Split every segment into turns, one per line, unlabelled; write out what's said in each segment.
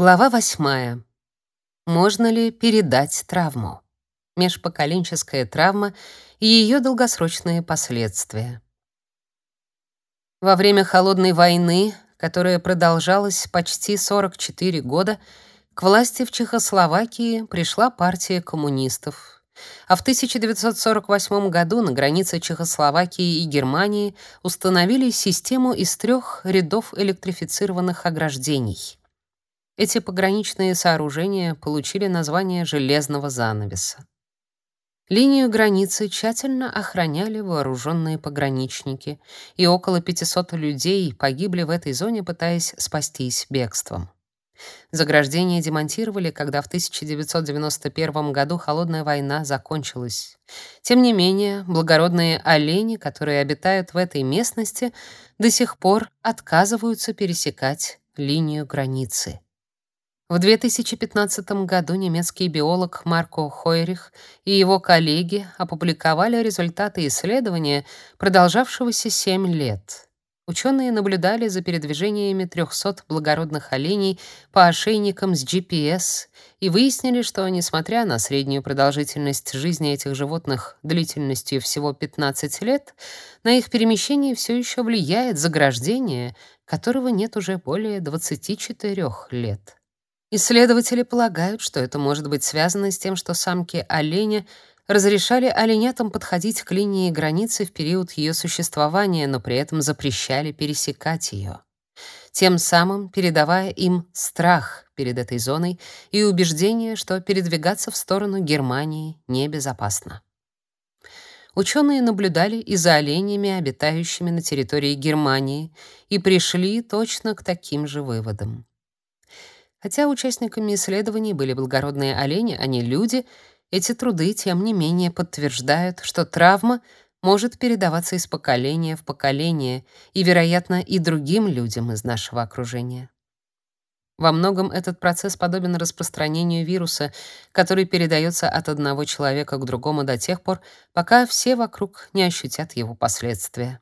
Глава восьмая. Можно ли передать травму? Межпоколенческая травма и ее долгосрочные последствия. Во время холодной войны, которая продолжалась почти 44 года, к власти в Чехословакии пришла партия коммунистов. А в 1948 году на границе Чехословакии и Германии установили систему из трех рядов электрифицированных ограждений — эти пограничные сооружения получили название железного занавеса. Линию границы тщательно охраняли вооруженные пограничники, и около 500 людей погибли в этой зоне, пытаясь спастись бегством. Заграждения демонтировали, когда в 1991 году холодная война закончилась. Тем не менее, благородные олени, которые обитают в этой местности, до сих пор отказываются пересекать линию границы. В 2015 году немецкий биолог Марко Хойрих и его коллеги опубликовали результаты исследования, продолжавшегося 7 лет. Ученые наблюдали за передвижениями 300 благородных оленей по ошейникам с GPS и выяснили, что, несмотря на среднюю продолжительность жизни этих животных длительностью всего 15 лет, на их перемещение все еще влияет заграждение, которого нет уже более 24 лет. Исследователи полагают, что это может быть связано с тем, что самки оленя разрешали оленятам подходить к линии границы в период ее существования, но при этом запрещали пересекать ее, тем самым передавая им страх перед этой зоной и убеждение, что передвигаться в сторону Германии небезопасно. Ученые наблюдали и за оленями, обитающими на территории Германии, и пришли точно к таким же выводам. Хотя участниками исследований были благородные олени, а не люди, эти труды, тем не менее, подтверждают, что травма может передаваться из поколения в поколение и, вероятно, и другим людям из нашего окружения. Во многом этот процесс подобен распространению вируса, который передается от одного человека к другому до тех пор, пока все вокруг не ощутят его последствия.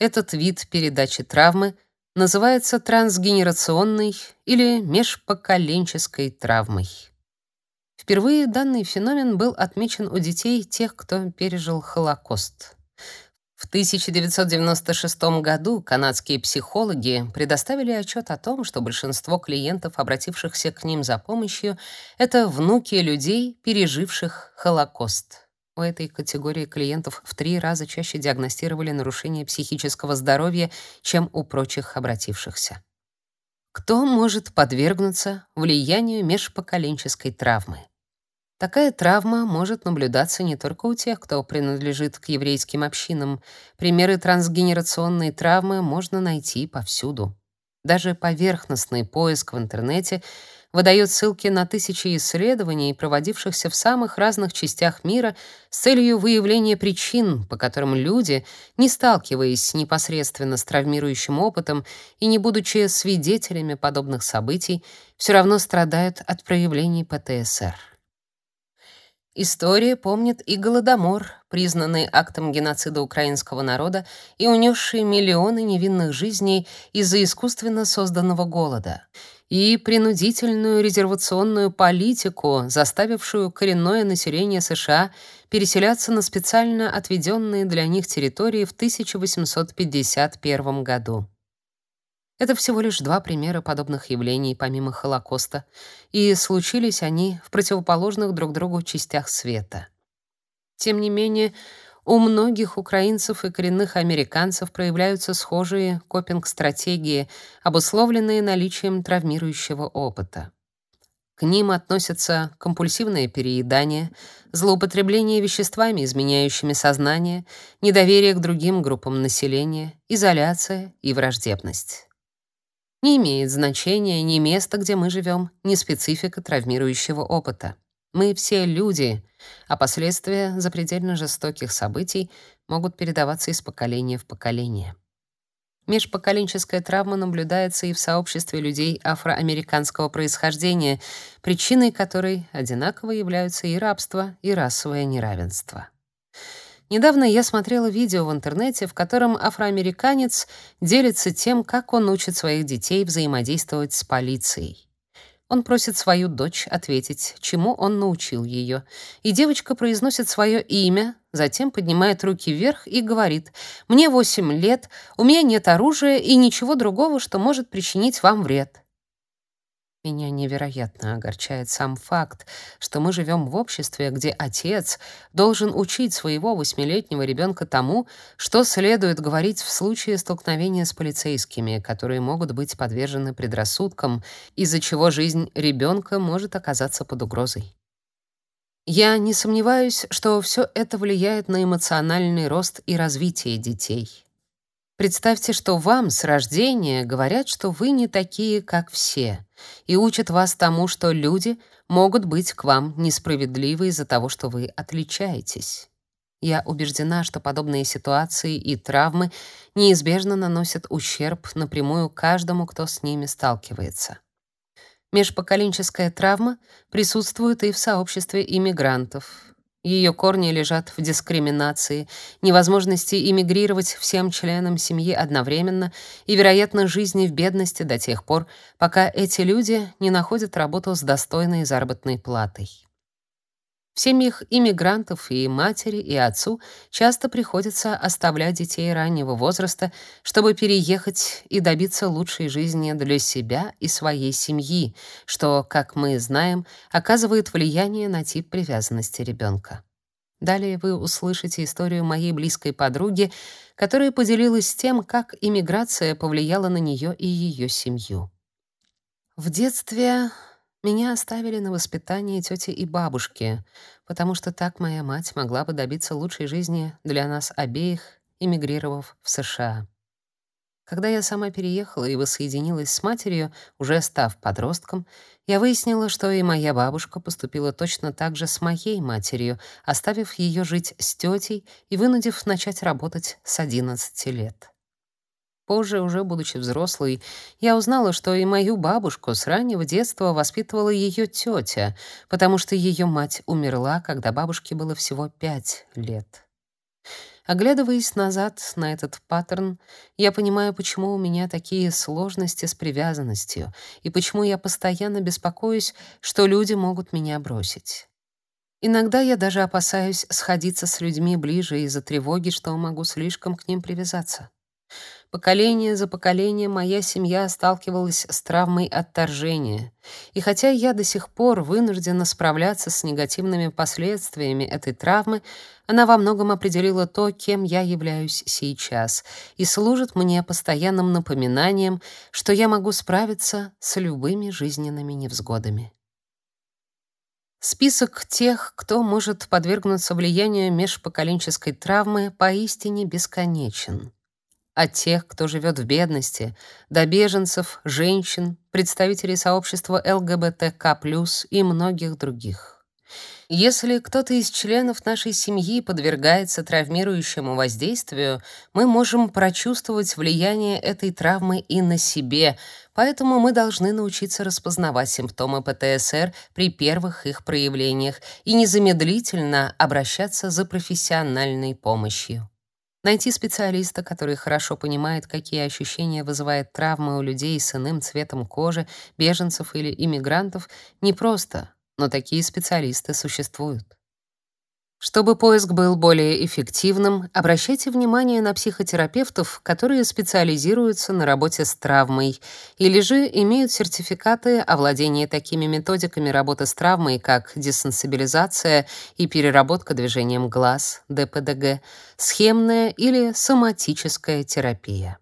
Этот вид передачи травмы — называется трансгенерационной или межпоколенческой травмой. Впервые данный феномен был отмечен у детей тех, кто пережил Холокост. В 1996 году канадские психологи предоставили отчет о том, что большинство клиентов, обратившихся к ним за помощью, это внуки людей, переживших Холокост. У этой категории клиентов в три раза чаще диагностировали нарушение психического здоровья, чем у прочих обратившихся. Кто может подвергнуться влиянию межпоколенческой травмы? Такая травма может наблюдаться не только у тех, кто принадлежит к еврейским общинам. Примеры трансгенерационной травмы можно найти повсюду. Даже поверхностный поиск в интернете выдает ссылки на тысячи исследований, проводившихся в самых разных частях мира с целью выявления причин, по которым люди, не сталкиваясь непосредственно с травмирующим опытом и не будучи свидетелями подобных событий, все равно страдают от проявлений ПТСР. История помнит и Голодомор, признанный актом геноцида украинского народа и унесший миллионы невинных жизней из-за искусственно созданного голода — и принудительную резервационную политику, заставившую коренное население США переселяться на специально отведенные для них территории в 1851 году. Это всего лишь два примера подобных явлений помимо Холокоста, и случились они в противоположных друг другу частях света. Тем не менее, у многих украинцев и коренных американцев проявляются схожие копинг-стратегии, обусловленные наличием травмирующего опыта. К ним относятся компульсивное переедание, злоупотребление веществами, изменяющими сознание, недоверие к другим группам населения, изоляция и враждебность. Не имеет значения ни место, где мы живем, ни специфика травмирующего опыта. Мы все люди, а последствия запредельно жестоких событий могут передаваться из поколения в поколение. Межпоколенческая травма наблюдается и в сообществе людей афроамериканского происхождения, причиной которой одинаково являются и рабство, и расовое неравенство. Недавно я смотрела видео в интернете, в котором афроамериканец делится тем, как он учит своих детей взаимодействовать с полицией. Он просит свою дочь ответить, чему он научил ее, и девочка произносит свое имя, затем поднимает руки вверх и говорит: "Мне восемь лет, у меня нет оружия и ничего другого, что может причинить вам вред". Меня невероятно огорчает сам факт, что мы живем в обществе, где отец должен учить своего восьмилетнего ребенка тому, что следует говорить в случае столкновения с полицейскими, которые могут быть подвержены предрассудкам, из-за чего жизнь ребенка может оказаться под угрозой. Я не сомневаюсь, что все это влияет на эмоциональный рост и развитие детей. Представьте, что вам с рождения говорят, что вы не такие, как все, и учат вас тому, что люди могут быть к вам несправедливы из-за того, что вы отличаетесь. Я убеждена, что подобные ситуации и травмы неизбежно наносят ущерб напрямую каждому, кто с ними сталкивается. Межпоколенческая травма присутствует и в сообществе иммигрантов, ее корни лежат в дискриминации, невозможности эмигрировать всем членам семьи одновременно и, вероятно, жизни в бедности до тех пор, пока эти люди не находят работу с достойной заработной платой. В семьях иммигрантов и матери, и отцу часто приходится оставлять детей раннего возраста, чтобы переехать и добиться лучшей жизни для себя и своей семьи, что, как мы знаем, оказывает влияние на тип привязанности ребенка. Далее вы услышите историю моей близкой подруги, которая поделилась тем, как иммиграция повлияла на нее и ее семью. В детстве меня оставили на воспитание тети и бабушки, потому что так моя мать могла бы добиться лучшей жизни для нас обеих, эмигрировав в США. Когда я сама переехала и воссоединилась с матерью, уже став подростком, я выяснила, что и моя бабушка поступила точно так же с моей матерью, оставив ее жить с тетей и вынудив начать работать с 11 лет. Позже, уже будучи взрослой, я узнала, что и мою бабушку с раннего детства воспитывала ее тетя, потому что ее мать умерла, когда бабушке было всего пять лет. Оглядываясь назад на этот паттерн, я понимаю, почему у меня такие сложности с привязанностью и почему я постоянно беспокоюсь, что люди могут меня бросить. Иногда я даже опасаюсь сходиться с людьми ближе из-за тревоги, что могу слишком к ним привязаться. Поколение за поколением моя семья сталкивалась с травмой отторжения. И хотя я до сих пор вынуждена справляться с негативными последствиями этой травмы, она во многом определила то, кем я являюсь сейчас, и служит мне постоянным напоминанием, что я могу справиться с любыми жизненными невзгодами. Список тех, кто может подвергнуться влиянию межпоколенческой травмы, поистине бесконечен от тех, кто живет в бедности, до беженцев, женщин, представителей сообщества ЛГБТК+, и многих других. Если кто-то из членов нашей семьи подвергается травмирующему воздействию, мы можем прочувствовать влияние этой травмы и на себе, поэтому мы должны научиться распознавать симптомы ПТСР при первых их проявлениях и незамедлительно обращаться за профессиональной помощью. Найти специалиста, который хорошо понимает, какие ощущения вызывает травма у людей с иным цветом кожи, беженцев или иммигрантов, непросто, но такие специалисты существуют. Чтобы поиск был более эффективным, обращайте внимание на психотерапевтов, которые специализируются на работе с травмой или же имеют сертификаты о владении такими методиками работы с травмой, как десенсибилизация и переработка движением глаз, ДПДГ, схемная или соматическая терапия.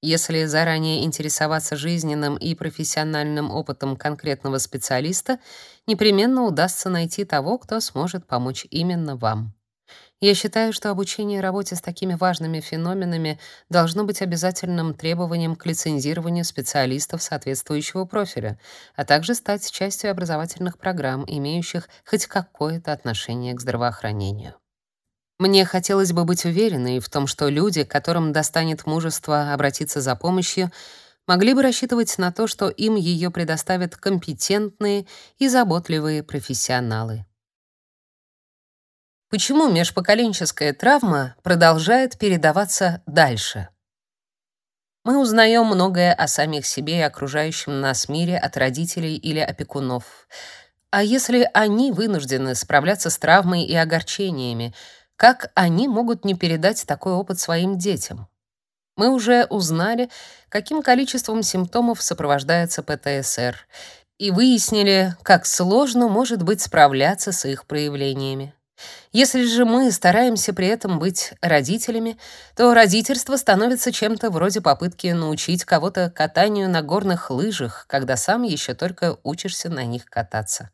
Если заранее интересоваться жизненным и профессиональным опытом конкретного специалиста, непременно удастся найти того, кто сможет помочь именно вам. Я считаю, что обучение работе с такими важными феноменами должно быть обязательным требованием к лицензированию специалистов соответствующего профиля, а также стать частью образовательных программ, имеющих хоть какое-то отношение к здравоохранению. Мне хотелось бы быть уверенной в том, что люди, которым достанет мужество обратиться за помощью, могли бы рассчитывать на то, что им ее предоставят компетентные и заботливые профессионалы. Почему межпоколенческая травма продолжает передаваться дальше? Мы узнаем многое о самих себе и окружающем нас мире от родителей или опекунов. А если они вынуждены справляться с травмой и огорчениями, как они могут не передать такой опыт своим детям? Мы уже узнали, каким количеством симптомов сопровождается ПТСР, и выяснили, как сложно может быть справляться с их проявлениями. Если же мы стараемся при этом быть родителями, то родительство становится чем-то вроде попытки научить кого-то катанию на горных лыжах, когда сам еще только учишься на них кататься.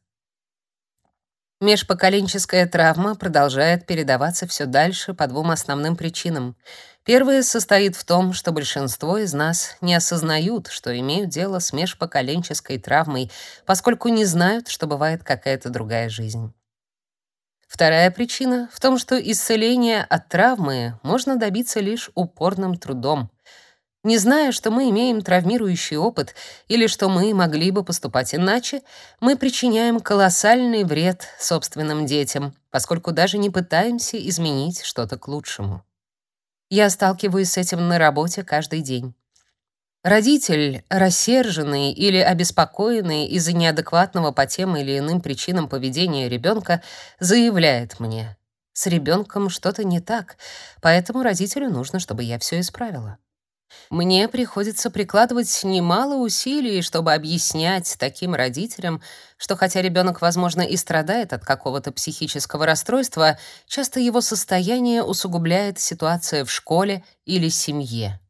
Межпоколенческая травма продолжает передаваться все дальше по двум основным причинам. Первая состоит в том, что большинство из нас не осознают, что имеют дело с межпоколенческой травмой, поскольку не знают, что бывает какая-то другая жизнь. Вторая причина в том, что исцеление от травмы можно добиться лишь упорным трудом. Не зная, что мы имеем травмирующий опыт или что мы могли бы поступать иначе, мы причиняем колоссальный вред собственным детям, поскольку даже не пытаемся изменить что-то к лучшему. Я сталкиваюсь с этим на работе каждый день. Родитель, рассерженный или обеспокоенный из-за неадекватного по тем или иным причинам поведения ребенка, заявляет мне: "С ребенком что-то не так, поэтому родителю нужно, чтобы я все исправила". Мне приходится прикладывать немало усилий, чтобы объяснять таким родителям, что хотя ребенок, возможно, и страдает от какого-то психического расстройства, часто его состояние усугубляет ситуация в школе или семье.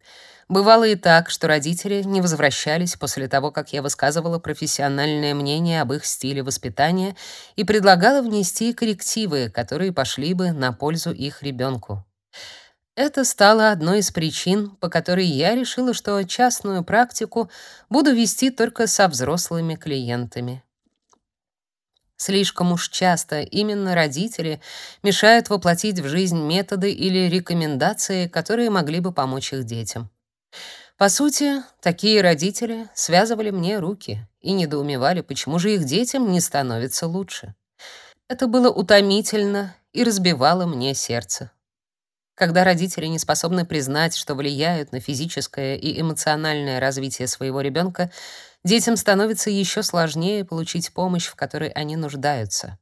Бывало и так, что родители не возвращались после того, как я высказывала профессиональное мнение об их стиле воспитания и предлагала внести коррективы, которые пошли бы на пользу их ребенку. Это стало одной из причин, по которой я решила, что частную практику буду вести только со взрослыми клиентами. Слишком уж часто именно родители мешают воплотить в жизнь методы или рекомендации, которые могли бы помочь их детям. По сути, такие родители связывали мне руки и недоумевали, почему же их детям не становится лучше. Это было утомительно и разбивало мне сердце. Когда родители не способны признать, что влияют на физическое и эмоциональное развитие своего ребенка, детям становится еще сложнее получить помощь, в которой они нуждаются.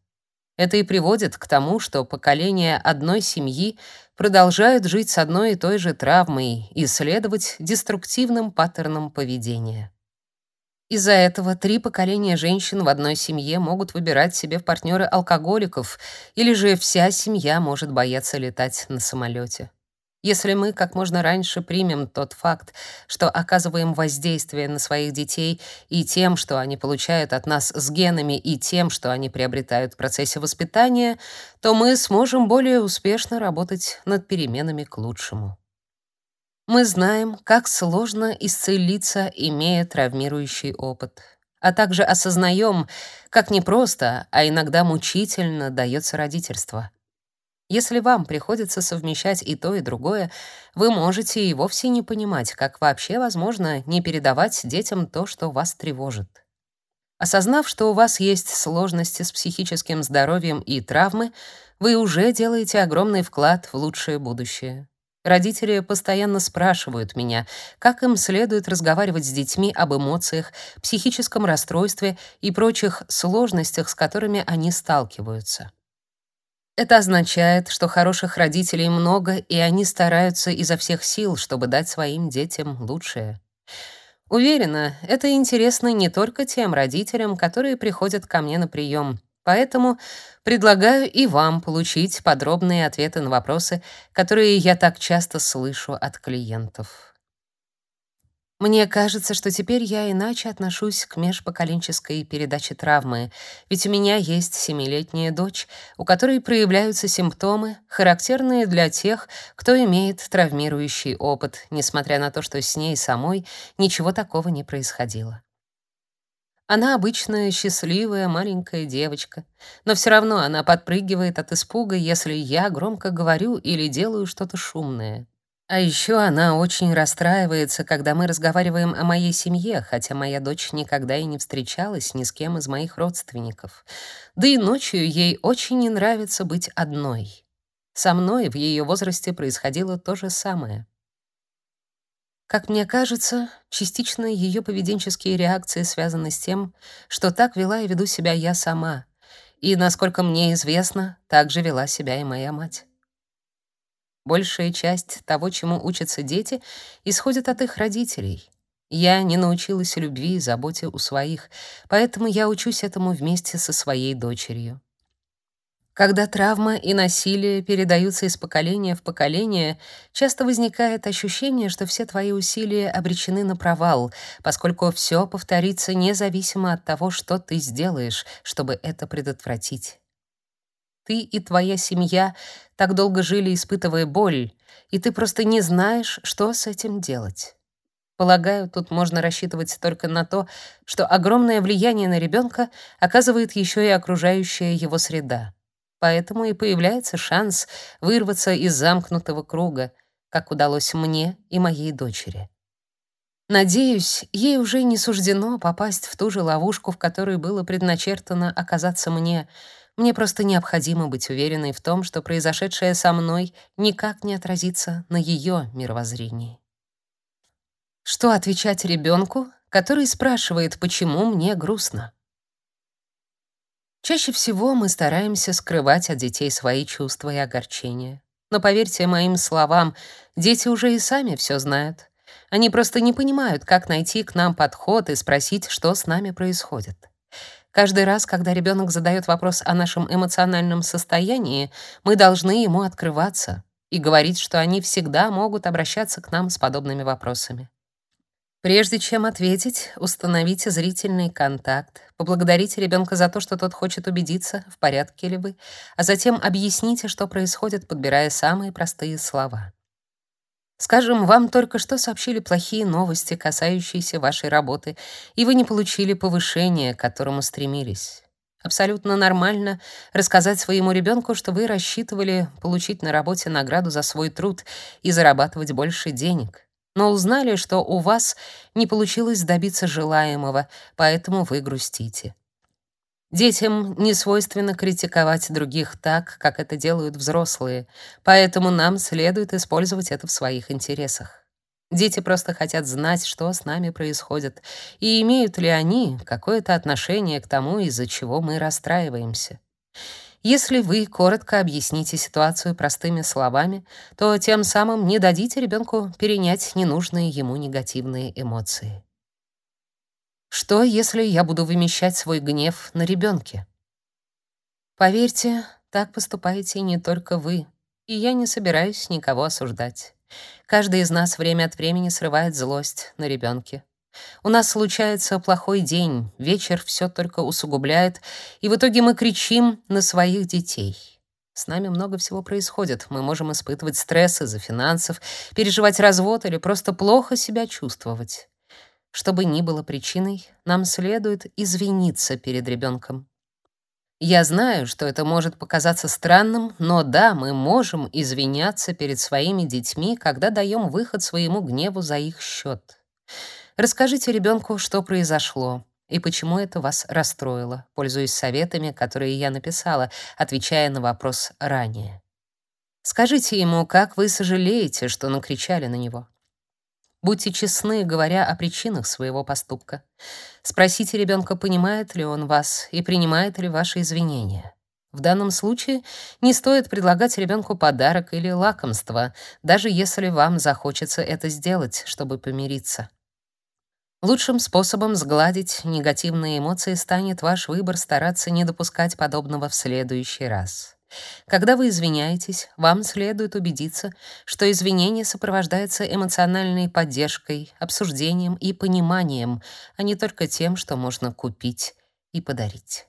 Это и приводит к тому, что поколения одной семьи продолжают жить с одной и той же травмой и следовать деструктивным паттернам поведения. Из-за этого три поколения женщин в одной семье могут выбирать себе в партнеры алкоголиков, или же вся семья может бояться летать на самолете. Если мы как можно раньше примем тот факт, что оказываем воздействие на своих детей и тем, что они получают от нас с генами, и тем, что они приобретают в процессе воспитания, то мы сможем более успешно работать над переменами к лучшему. Мы знаем, как сложно исцелиться, имея травмирующий опыт, а также осознаем, как непросто, а иногда мучительно дается родительство — если вам приходится совмещать и то, и другое, вы можете и вовсе не понимать, как вообще возможно не передавать детям то, что вас тревожит. Осознав, что у вас есть сложности с психическим здоровьем и травмы, вы уже делаете огромный вклад в лучшее будущее. Родители постоянно спрашивают меня, как им следует разговаривать с детьми об эмоциях, психическом расстройстве и прочих сложностях, с которыми они сталкиваются. Это означает, что хороших родителей много, и они стараются изо всех сил, чтобы дать своим детям лучшее. Уверена, это интересно не только тем родителям, которые приходят ко мне на прием. Поэтому предлагаю и вам получить подробные ответы на вопросы, которые я так часто слышу от клиентов. Мне кажется, что теперь я иначе отношусь к межпоколенческой передаче травмы, ведь у меня есть семилетняя дочь, у которой проявляются симптомы, характерные для тех, кто имеет травмирующий опыт, несмотря на то, что с ней самой ничего такого не происходило. Она обычная счастливая маленькая девочка, но все равно она подпрыгивает от испуга, если я громко говорю или делаю что-то шумное. А еще она очень расстраивается, когда мы разговариваем о моей семье, хотя моя дочь никогда и не встречалась ни с кем из моих родственников. Да и ночью ей очень не нравится быть одной. Со мной в ее возрасте происходило то же самое. Как мне кажется, частично ее поведенческие реакции связаны с тем, что так вела и веду себя я сама. И, насколько мне известно, так же вела себя и моя мать. Большая часть того, чему учатся дети, исходит от их родителей. Я не научилась любви и заботе у своих, поэтому я учусь этому вместе со своей дочерью. Когда травма и насилие передаются из поколения в поколение, часто возникает ощущение, что все твои усилия обречены на провал, поскольку все повторится независимо от того, что ты сделаешь, чтобы это предотвратить. Ты и твоя семья так долго жили, испытывая боль, и ты просто не знаешь, что с этим делать. Полагаю, тут можно рассчитывать только на то, что огромное влияние на ребенка оказывает еще и окружающая его среда. Поэтому и появляется шанс вырваться из замкнутого круга, как удалось мне и моей дочери. Надеюсь, ей уже не суждено попасть в ту же ловушку, в которой было предначертано оказаться мне — мне просто необходимо быть уверенной в том, что произошедшее со мной никак не отразится на ее мировоззрении. Что отвечать ребенку, который спрашивает, почему мне грустно? Чаще всего мы стараемся скрывать от детей свои чувства и огорчения. Но поверьте моим словам, дети уже и сами все знают. Они просто не понимают, как найти к нам подход и спросить, что с нами происходит. Каждый раз, когда ребенок задает вопрос о нашем эмоциональном состоянии, мы должны ему открываться и говорить, что они всегда могут обращаться к нам с подобными вопросами. Прежде чем ответить, установите зрительный контакт, поблагодарите ребенка за то, что тот хочет убедиться, в порядке ли вы, а затем объясните, что происходит, подбирая самые простые слова. Скажем, вам только что сообщили плохие новости, касающиеся вашей работы, и вы не получили повышения, к которому стремились. Абсолютно нормально рассказать своему ребенку, что вы рассчитывали получить на работе награду за свой труд и зарабатывать больше денег. Но узнали, что у вас не получилось добиться желаемого, поэтому вы грустите. Детям не свойственно критиковать других так, как это делают взрослые, поэтому нам следует использовать это в своих интересах. Дети просто хотят знать, что с нами происходит, и имеют ли они какое-то отношение к тому, из-за чего мы расстраиваемся. Если вы коротко объясните ситуацию простыми словами, то тем самым не дадите ребенку перенять ненужные ему негативные эмоции. Что, если я буду вымещать свой гнев на ребенке? Поверьте, так поступаете не только вы, и я не собираюсь никого осуждать. Каждый из нас время от времени срывает злость на ребенке. У нас случается плохой день, вечер все только усугубляет, и в итоге мы кричим на своих детей. С нами много всего происходит. Мы можем испытывать стресс из-за финансов, переживать развод или просто плохо себя чувствовать. Что бы ни было причиной, нам следует извиниться перед ребенком. Я знаю, что это может показаться странным, но да, мы можем извиняться перед своими детьми, когда даем выход своему гневу за их счет. Расскажите ребенку, что произошло и почему это вас расстроило, пользуясь советами, которые я написала, отвечая на вопрос ранее. Скажите ему, как вы сожалеете, что накричали на него. Будьте честны, говоря о причинах своего поступка. Спросите ребенка, понимает ли он вас и принимает ли ваши извинения. В данном случае не стоит предлагать ребенку подарок или лакомство, даже если вам захочется это сделать, чтобы помириться. Лучшим способом сгладить негативные эмоции станет ваш выбор стараться не допускать подобного в следующий раз. Когда вы извиняетесь, вам следует убедиться, что извинение сопровождается эмоциональной поддержкой, обсуждением и пониманием, а не только тем, что можно купить и подарить.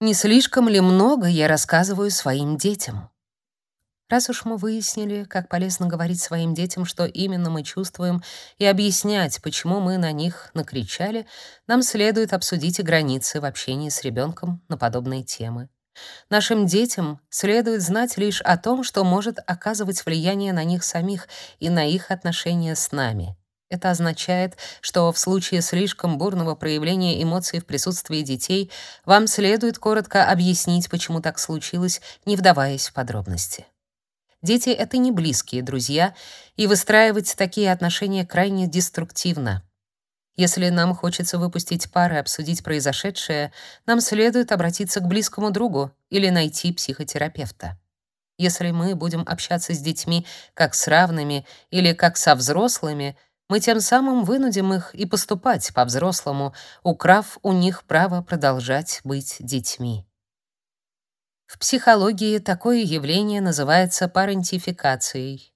Не слишком ли много я рассказываю своим детям? Раз уж мы выяснили, как полезно говорить своим детям, что именно мы чувствуем, и объяснять, почему мы на них накричали, нам следует обсудить и границы в общении с ребенком на подобные темы. Нашим детям следует знать лишь о том, что может оказывать влияние на них самих и на их отношения с нами. Это означает, что в случае слишком бурного проявления эмоций в присутствии детей вам следует коротко объяснить, почему так случилось, не вдаваясь в подробности. Дети — это не близкие друзья, и выстраивать такие отношения крайне деструктивно. Если нам хочется выпустить пар и обсудить произошедшее, нам следует обратиться к близкому другу или найти психотерапевта. Если мы будем общаться с детьми как с равными или как со взрослыми, мы тем самым вынудим их и поступать по-взрослому, украв у них право продолжать быть детьми. В психологии такое явление называется парентификацией.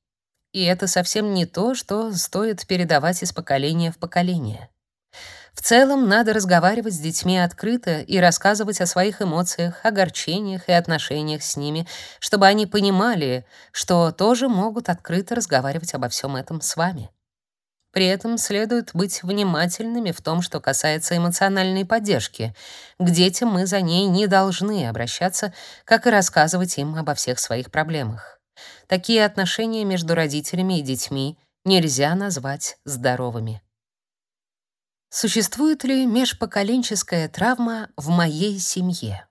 И это совсем не то, что стоит передавать из поколения в поколение. В целом, надо разговаривать с детьми открыто и рассказывать о своих эмоциях, огорчениях и отношениях с ними, чтобы они понимали, что тоже могут открыто разговаривать обо всем этом с вами. При этом следует быть внимательными в том, что касается эмоциональной поддержки. К детям мы за ней не должны обращаться, как и рассказывать им обо всех своих проблемах. Такие отношения между родителями и детьми нельзя назвать здоровыми. Существует ли межпоколенческая травма в моей семье?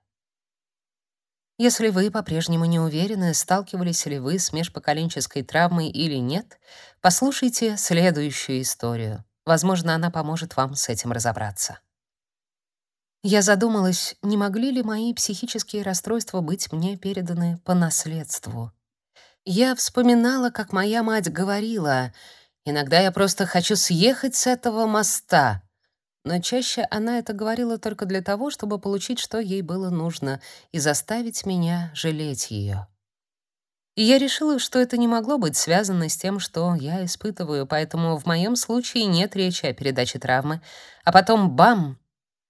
Если вы по-прежнему не уверены, сталкивались ли вы с межпоколенческой травмой или нет, послушайте следующую историю. Возможно, она поможет вам с этим разобраться. Я задумалась, не могли ли мои психические расстройства быть мне переданы по наследству. Я вспоминала, как моя мать говорила, «Иногда я просто хочу съехать с этого моста», но чаще она это говорила только для того, чтобы получить, что ей было нужно, и заставить меня жалеть ее. И я решила, что это не могло быть связано с тем, что я испытываю, поэтому в моем случае нет речи о передаче травмы. А потом бам!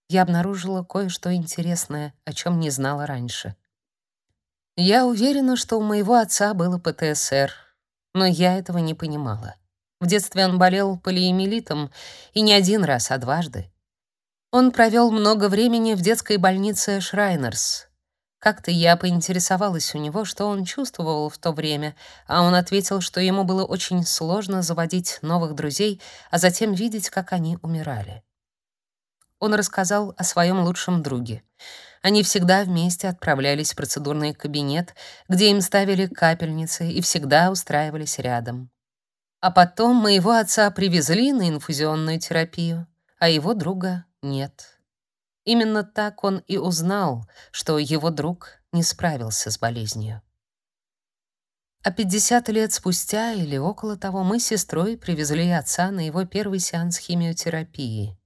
Я обнаружила кое-что интересное, о чем не знала раньше. Я уверена, что у моего отца было ПТСР, но я этого не понимала. В детстве он болел полиэмилитом, и не один раз, а дважды. Он провел много времени в детской больнице Шрайнерс. Как-то я поинтересовалась у него, что он чувствовал в то время, а он ответил, что ему было очень сложно заводить новых друзей, а затем видеть, как они умирали. Он рассказал о своем лучшем друге. Они всегда вместе отправлялись в процедурный кабинет, где им ставили капельницы и всегда устраивались рядом. А потом моего отца привезли на инфузионную терапию, а его друга нет. Именно так он и узнал, что его друг не справился с болезнью. А 50 лет спустя или около того мы с сестрой привезли отца на его первый сеанс химиотерапии.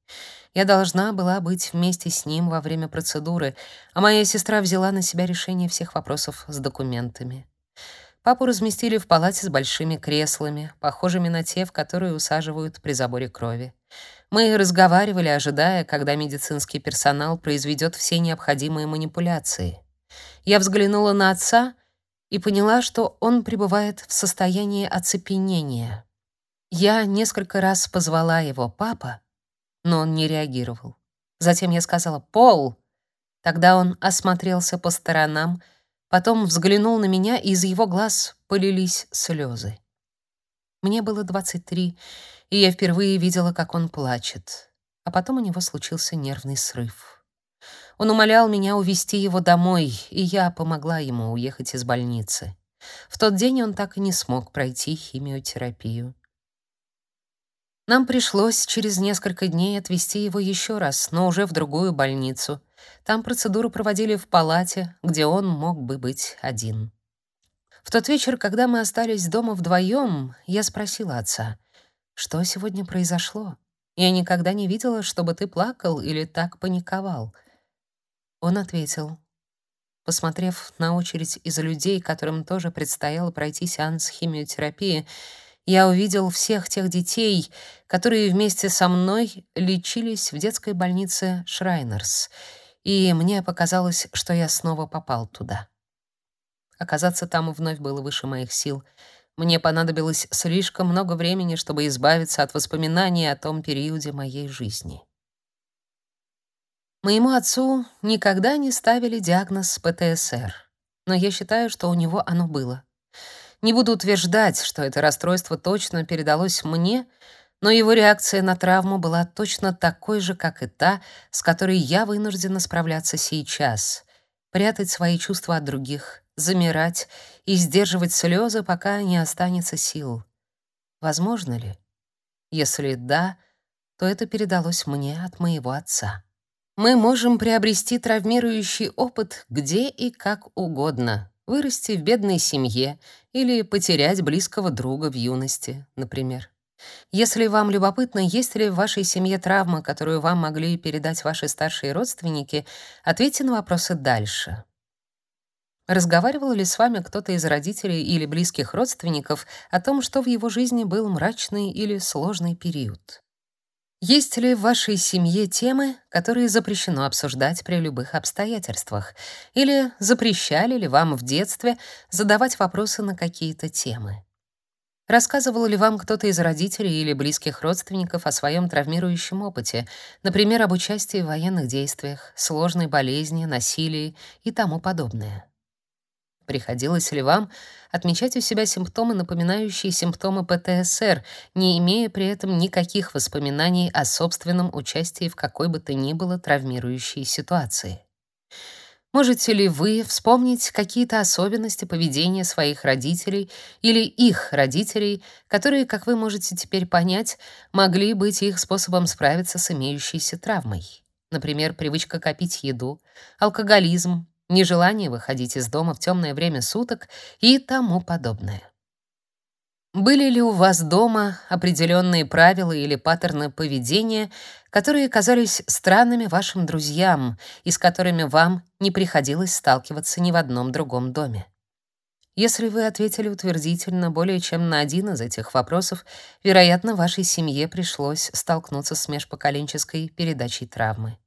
Я должна была быть вместе с ним во время процедуры, а моя сестра взяла на себя решение всех вопросов с документами. Папу разместили в палате с большими креслами, похожими на те, в которые усаживают при заборе крови. Мы разговаривали, ожидая, когда медицинский персонал произведет все необходимые манипуляции. Я взглянула на отца и поняла, что он пребывает в состоянии оцепенения. Я несколько раз позвала его «папа», но он не реагировал. Затем я сказала «Пол». Тогда он осмотрелся по сторонам, Потом взглянул на меня, и из его глаз полились слезы. Мне было 23, и я впервые видела, как он плачет. А потом у него случился нервный срыв. Он умолял меня увезти его домой, и я помогла ему уехать из больницы. В тот день он так и не смог пройти химиотерапию. Нам пришлось через несколько дней отвезти его еще раз, но уже в другую больницу. Там процедуру проводили в палате, где он мог бы быть один. В тот вечер, когда мы остались дома вдвоем, я спросила отца, что сегодня произошло. Я никогда не видела, чтобы ты плакал или так паниковал. Он ответил, посмотрев на очередь из людей, которым тоже предстояло пройти сеанс химиотерапии, я увидел всех тех детей, которые вместе со мной лечились в детской больнице Шрайнерс, и мне показалось, что я снова попал туда. Оказаться там вновь было выше моих сил. Мне понадобилось слишком много времени, чтобы избавиться от воспоминаний о том периоде моей жизни. Моему отцу никогда не ставили диагноз ПТСР, но я считаю, что у него оно было. Не буду утверждать, что это расстройство точно передалось мне, но его реакция на травму была точно такой же, как и та, с которой я вынуждена справляться сейчас. прятать свои чувства от других, замирать и сдерживать слезы, пока не останется сил. Возможно ли? Если да, то это передалось мне от моего отца. Мы можем приобрести травмирующий опыт где и как угодно, вырасти в бедной семье или потерять близкого друга в юности, например. Если вам любопытно, есть ли в вашей семье травма, которую вам могли передать ваши старшие родственники, ответьте на вопросы дальше. Разговаривал ли с вами кто-то из родителей или близких родственников о том, что в его жизни был мрачный или сложный период? Есть ли в вашей семье темы, которые запрещено обсуждать при любых обстоятельствах? Или запрещали ли вам в детстве задавать вопросы на какие-то темы? Рассказывал ли вам кто-то из родителей или близких родственников о своем травмирующем опыте, например, об участии в военных действиях, сложной болезни, насилии и тому подобное? Приходилось ли вам отмечать у себя симптомы, напоминающие симптомы ПТСР, не имея при этом никаких воспоминаний о собственном участии в какой бы то ни было травмирующей ситуации? Можете ли вы вспомнить какие-то особенности поведения своих родителей или их родителей, которые, как вы можете теперь понять, могли быть их способом справиться с имеющейся травмой? Например, привычка копить еду, алкоголизм, нежелание выходить из дома в темное время суток и тому подобное. Были ли у вас дома определенные правила или паттерны поведения, которые казались странными вашим друзьям и с которыми вам не приходилось сталкиваться ни в одном другом доме? Если вы ответили утвердительно более чем на один из этих вопросов, вероятно, вашей семье пришлось столкнуться с межпоколенческой передачей травмы.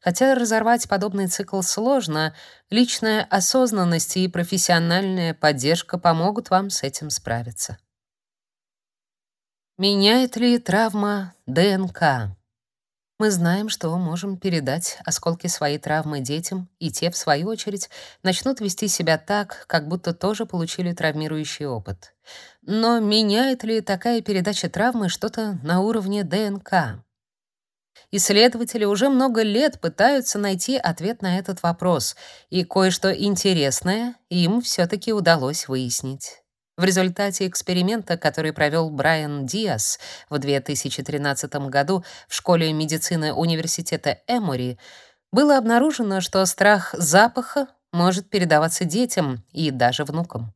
Хотя разорвать подобный цикл сложно, личная осознанность и профессиональная поддержка помогут вам с этим справиться. Меняет ли травма ДНК? Мы знаем, что можем передать осколки своей травмы детям, и те, в свою очередь, начнут вести себя так, как будто тоже получили травмирующий опыт. Но меняет ли такая передача травмы что-то на уровне ДНК? Исследователи уже много лет пытаются найти ответ на этот вопрос, и кое-что интересное им все таки удалось выяснить. В результате эксперимента, который провел Брайан Диас в 2013 году в школе медицины университета Эмори, было обнаружено, что страх запаха может передаваться детям и даже внукам.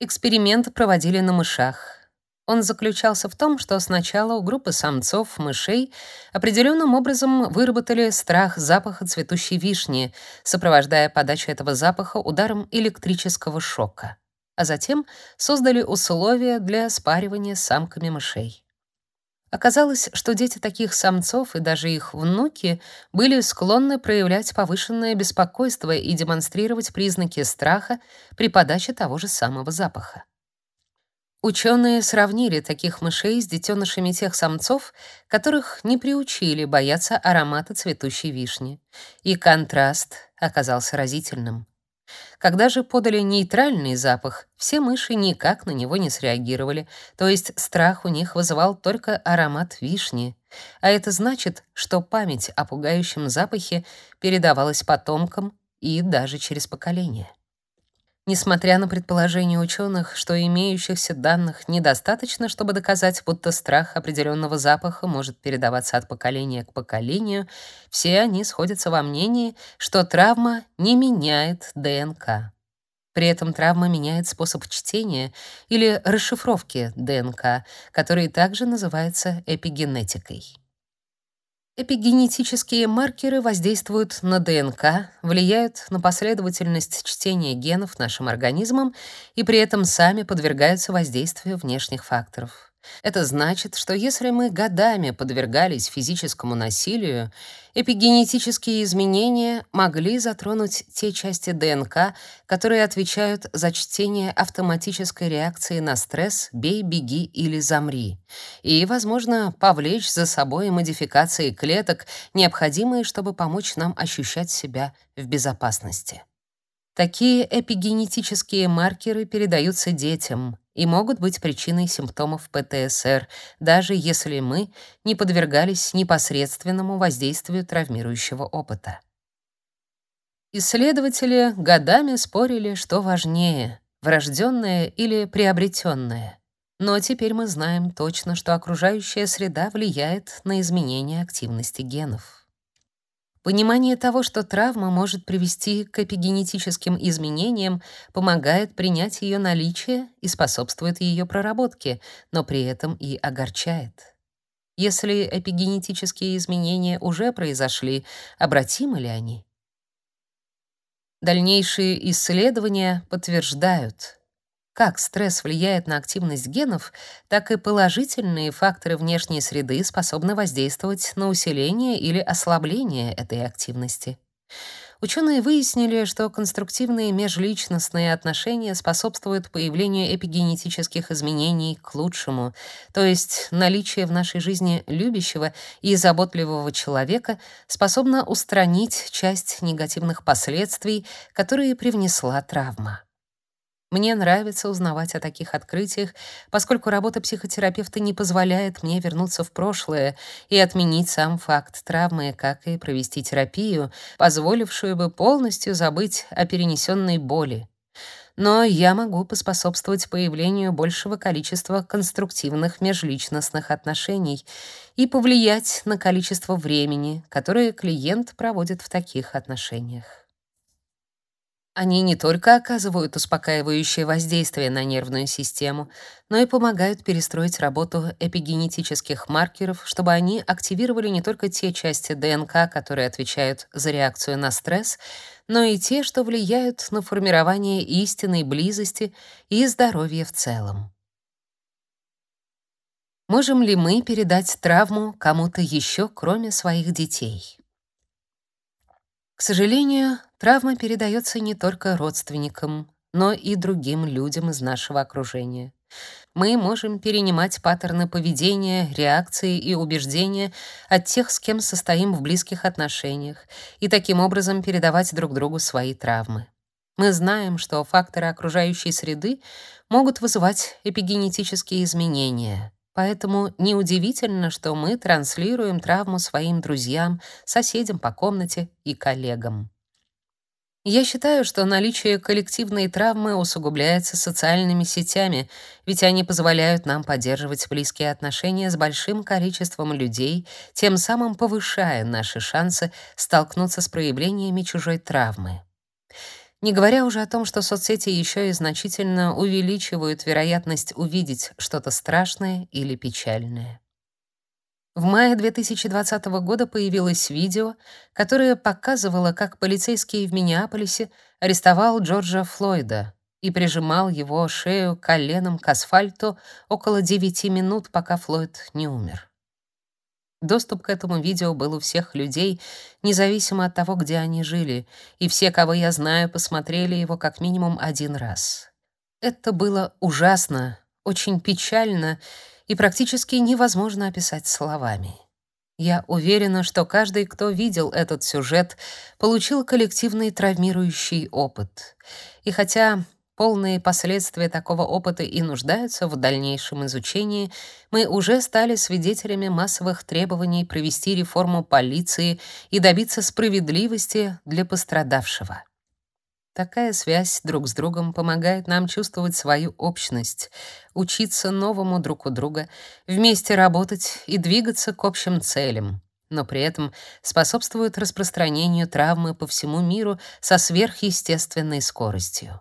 Эксперимент проводили на мышах. Он заключался в том, что сначала у группы самцов мышей определенным образом выработали страх запаха цветущей вишни, сопровождая подачу этого запаха ударом электрического шока а затем создали условия для спаривания с самками мышей. Оказалось, что дети таких самцов и даже их внуки были склонны проявлять повышенное беспокойство и демонстрировать признаки страха при подаче того же самого запаха. Ученые сравнили таких мышей с детенышами тех самцов, которых не приучили бояться аромата цветущей вишни. И контраст оказался разительным. Когда же подали нейтральный запах, все мыши никак на него не среагировали, то есть страх у них вызывал только аромат вишни. А это значит, что память о пугающем запахе передавалась потомкам и даже через поколения. Несмотря на предположение ученых, что имеющихся данных недостаточно, чтобы доказать, будто страх определенного запаха может передаваться от поколения к поколению, все они сходятся во мнении, что травма не меняет ДНК. При этом травма меняет способ чтения или расшифровки ДНК, который также называется эпигенетикой. Эпигенетические маркеры воздействуют на ДНК, влияют на последовательность чтения генов нашим организмом и при этом сами подвергаются воздействию внешних факторов. Это значит, что если мы годами подвергались физическому насилию, эпигенетические изменения могли затронуть те части ДНК, которые отвечают за чтение автоматической реакции на стресс «бей, беги или замри», и, возможно, повлечь за собой модификации клеток, необходимые, чтобы помочь нам ощущать себя в безопасности. Такие эпигенетические маркеры передаются детям, и могут быть причиной симптомов ПТСР, даже если мы не подвергались непосредственному воздействию травмирующего опыта. Исследователи годами спорили, что важнее — врожденное или приобретенное. Но теперь мы знаем точно, что окружающая среда влияет на изменение активности генов. Понимание того, что травма может привести к эпигенетическим изменениям, помогает принять ее наличие и способствует ее проработке, но при этом и огорчает. Если эпигенетические изменения уже произошли, обратимы ли они? Дальнейшие исследования подтверждают, как стресс влияет на активность генов, так и положительные факторы внешней среды способны воздействовать на усиление или ослабление этой активности. Ученые выяснили, что конструктивные межличностные отношения способствуют появлению эпигенетических изменений к лучшему, то есть наличие в нашей жизни любящего и заботливого человека способно устранить часть негативных последствий, которые привнесла травма. Мне нравится узнавать о таких открытиях, поскольку работа психотерапевта не позволяет мне вернуться в прошлое и отменить сам факт травмы, как и провести терапию, позволившую бы полностью забыть о перенесенной боли. Но я могу поспособствовать появлению большего количества конструктивных межличностных отношений и повлиять на количество времени, которое клиент проводит в таких отношениях. Они не только оказывают успокаивающее воздействие на нервную систему, но и помогают перестроить работу эпигенетических маркеров, чтобы они активировали не только те части ДНК, которые отвечают за реакцию на стресс, но и те, что влияют на формирование истинной близости и здоровья в целом. Можем ли мы передать травму кому-то еще, кроме своих детей? К сожалению, травма передается не только родственникам, но и другим людям из нашего окружения. Мы можем перенимать паттерны поведения, реакции и убеждения от тех, с кем состоим в близких отношениях, и таким образом передавать друг другу свои травмы. Мы знаем, что факторы окружающей среды могут вызывать эпигенетические изменения, Поэтому неудивительно, что мы транслируем травму своим друзьям, соседям по комнате и коллегам. Я считаю, что наличие коллективной травмы усугубляется социальными сетями, ведь они позволяют нам поддерживать близкие отношения с большим количеством людей, тем самым повышая наши шансы столкнуться с проявлениями чужой травмы. Не говоря уже о том, что соцсети еще и значительно увеличивают вероятность увидеть что-то страшное или печальное. В мае 2020 года появилось видео, которое показывало, как полицейский в Миннеаполисе арестовал Джорджа Флойда и прижимал его шею коленом к асфальту около 9 минут, пока Флойд не умер. Доступ к этому видео был у всех людей, независимо от того, где они жили, и все, кого я знаю, посмотрели его как минимум один раз. Это было ужасно, очень печально и практически невозможно описать словами. Я уверена, что каждый, кто видел этот сюжет, получил коллективный травмирующий опыт. И хотя Полные последствия такого опыта и нуждаются в дальнейшем изучении, мы уже стали свидетелями массовых требований провести реформу полиции и добиться справедливости для пострадавшего. Такая связь друг с другом помогает нам чувствовать свою общность, учиться новому друг у друга, вместе работать и двигаться к общим целям, но при этом способствует распространению травмы по всему миру со сверхъестественной скоростью.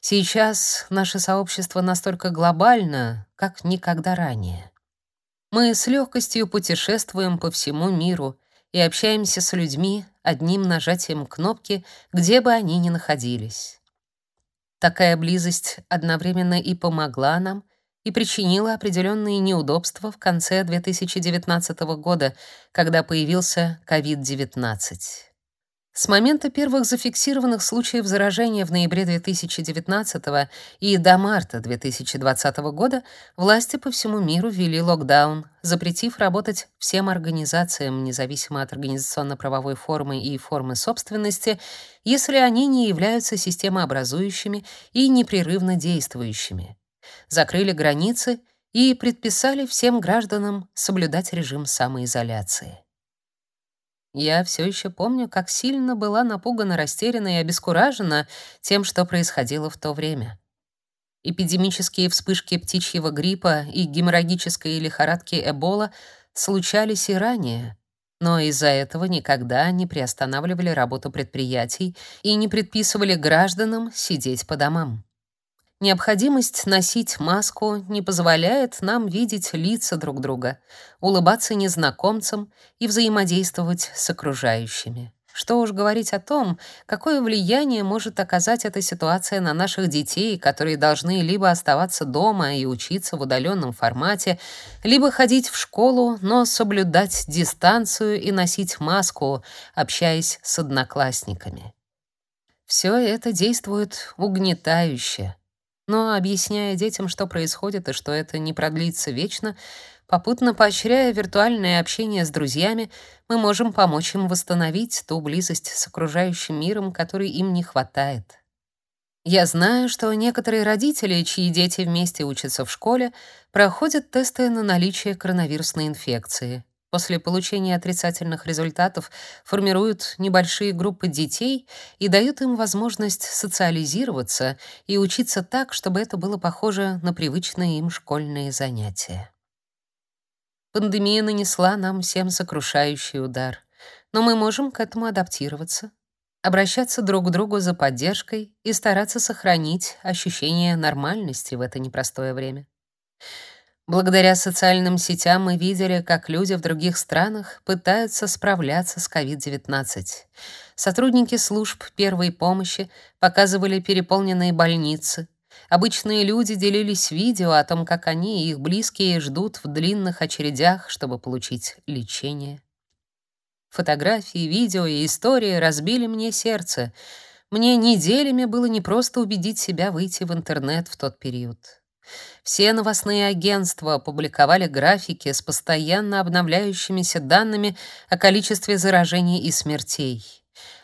Сейчас наше сообщество настолько глобально, как никогда ранее. Мы с легкостью путешествуем по всему миру и общаемся с людьми одним нажатием кнопки, где бы они ни находились. Такая близость одновременно и помогла нам, и причинила определенные неудобства в конце 2019 года, когда появился COVID-19. С момента первых зафиксированных случаев заражения в ноябре 2019 и до марта 2020 года власти по всему миру ввели локдаун, запретив работать всем организациям, независимо от организационно-правовой формы и формы собственности, если они не являются системообразующими и непрерывно действующими. Закрыли границы и предписали всем гражданам соблюдать режим самоизоляции. Я все еще помню, как сильно была напугана, растеряна и обескуражена тем, что происходило в то время. Эпидемические вспышки птичьего гриппа и геморрагической лихорадки Эбола случались и ранее, но из-за этого никогда не приостанавливали работу предприятий и не предписывали гражданам сидеть по домам. Необходимость носить маску не позволяет нам видеть лица друг друга, улыбаться незнакомцам и взаимодействовать с окружающими. Что уж говорить о том, какое влияние может оказать эта ситуация на наших детей, которые должны либо оставаться дома и учиться в удаленном формате, либо ходить в школу, но соблюдать дистанцию и носить маску, общаясь с одноклассниками. Все это действует угнетающе. Но объясняя детям, что происходит и что это не продлится вечно, попутно поощряя виртуальное общение с друзьями, мы можем помочь им восстановить ту близость с окружающим миром, которой им не хватает. Я знаю, что некоторые родители, чьи дети вместе учатся в школе, проходят тесты на наличие коронавирусной инфекции. После получения отрицательных результатов формируют небольшие группы детей и дают им возможность социализироваться и учиться так, чтобы это было похоже на привычные им школьные занятия. Пандемия нанесла нам всем сокрушающий удар, но мы можем к этому адаптироваться, обращаться друг к другу за поддержкой и стараться сохранить ощущение нормальности в это непростое время. Благодаря социальным сетям мы видели, как люди в других странах пытаются справляться с COVID-19. Сотрудники служб первой помощи показывали переполненные больницы. Обычные люди делились видео о том, как они и их близкие ждут в длинных очередях, чтобы получить лечение. Фотографии, видео и истории разбили мне сердце. Мне неделями было непросто убедить себя выйти в интернет в тот период. Все новостные агентства опубликовали графики с постоянно обновляющимися данными о количестве заражений и смертей.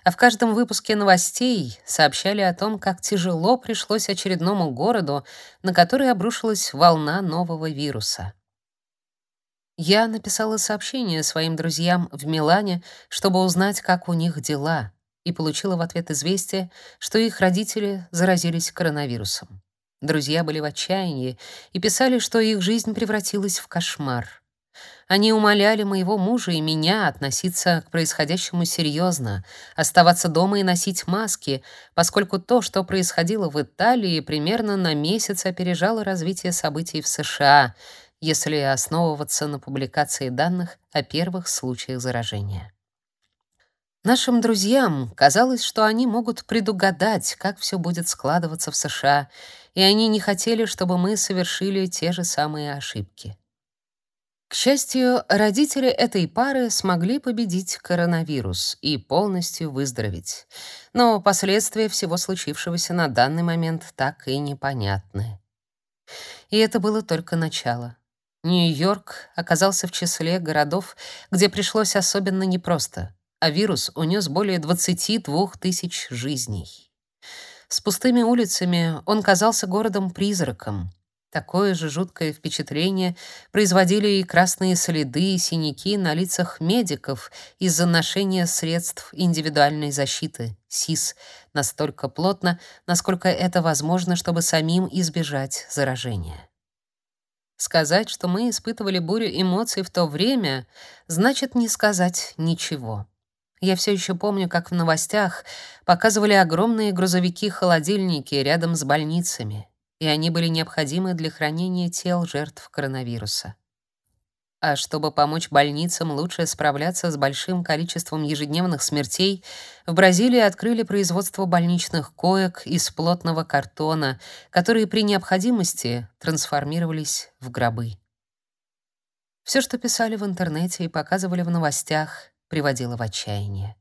А в каждом выпуске новостей сообщали о том, как тяжело пришлось очередному городу, на который обрушилась волна нового вируса. Я написала сообщение своим друзьям в Милане, чтобы узнать, как у них дела, и получила в ответ известие, что их родители заразились коронавирусом. Друзья были в отчаянии и писали, что их жизнь превратилась в кошмар. Они умоляли моего мужа и меня относиться к происходящему серьезно, оставаться дома и носить маски, поскольку то, что происходило в Италии, примерно на месяц опережало развитие событий в США, если основываться на публикации данных о первых случаях заражения. Нашим друзьям казалось, что они могут предугадать, как все будет складываться в США, и они не хотели, чтобы мы совершили те же самые ошибки. К счастью, родители этой пары смогли победить коронавирус и полностью выздороветь. Но последствия всего случившегося на данный момент так и непонятны. И это было только начало. Нью-Йорк оказался в числе городов, где пришлось особенно непросто — а вирус унес более 22 тысяч жизней. С пустыми улицами он казался городом-призраком. Такое же жуткое впечатление производили и красные следы и синяки на лицах медиков из-за ношения средств индивидуальной защиты, СИС, настолько плотно, насколько это возможно, чтобы самим избежать заражения. Сказать, что мы испытывали бурю эмоций в то время, значит не сказать ничего. Я все еще помню, как в новостях показывали огромные грузовики-холодильники рядом с больницами, и они были необходимы для хранения тел жертв коронавируса. А чтобы помочь больницам лучше справляться с большим количеством ежедневных смертей, в Бразилии открыли производство больничных коек из плотного картона, которые при необходимости трансформировались в гробы. Все, что писали в интернете и показывали в новостях, приводило в отчаяние.